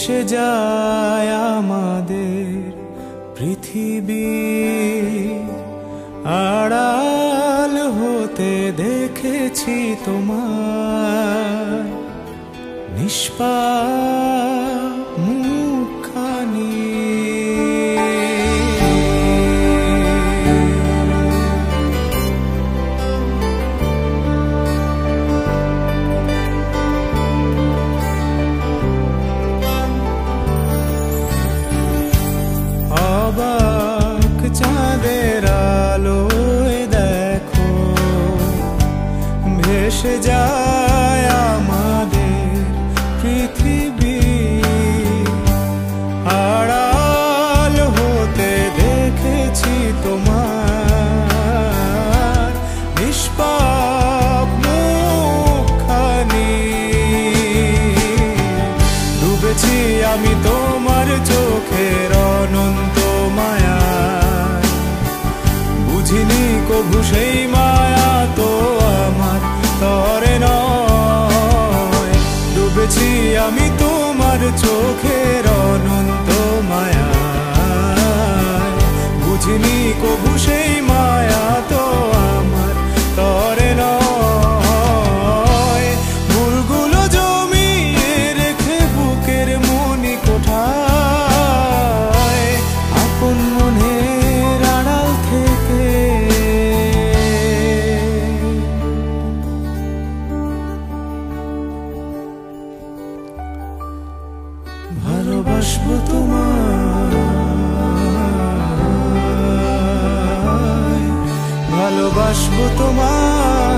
ভেসে যায় আমাদের পৃথিবী। আড়াল হতে দেখেছি তোমার নিষ্পা ভেসে যায় আমাদের পৃথিবী। আড়াল হতে দেখেছি তোমার নিষ্পাপ মুখখানি। ডুবেছি আমি তোমার চোখের অনন্ত মায়া। বুঝিনি কভু সেই মায়া ডুবেছি আমি তোমার চোখের অনন্ত মায়া। বুঝিনি কবু সেই ভালোবাসবো তোমায়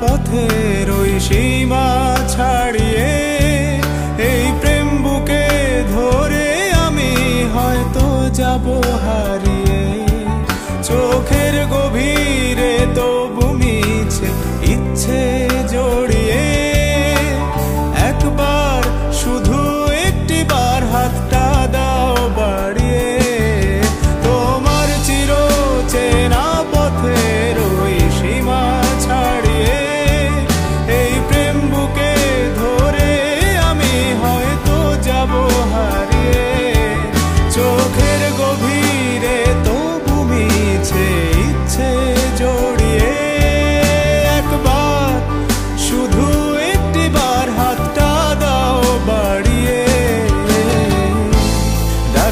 পথের ওই সীমা।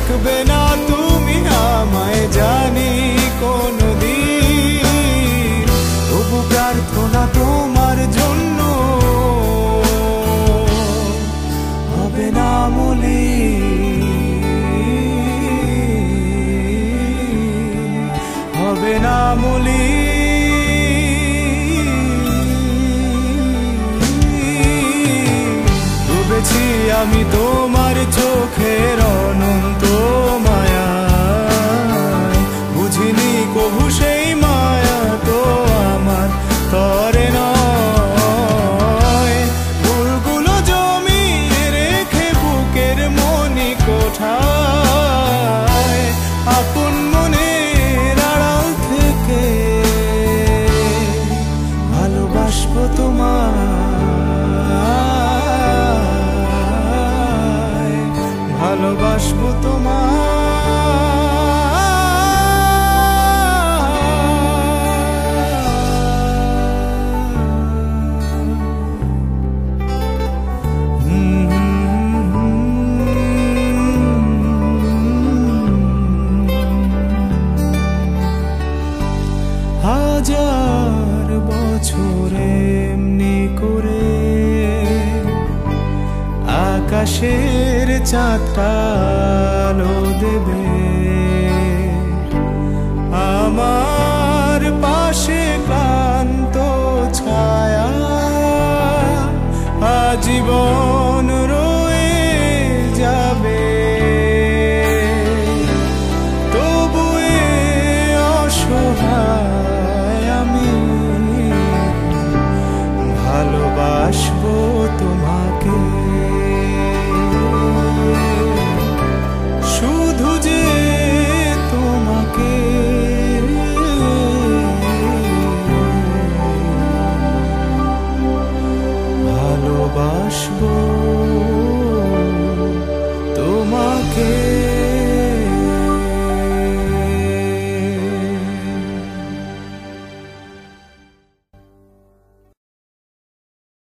ডাকবে না তুমি আমায় জানি কোনো দিন তবু প্রার্থনা তোমার জন্য। হবে না মলি। হবে না মলি। আমি তোমার চোখের অনন্ত হাজার বছর এমনি করে আকাশের চাঁদ একটা আলো দেবে। আমার পাশে ক্লান্ত ছায়া আজীবন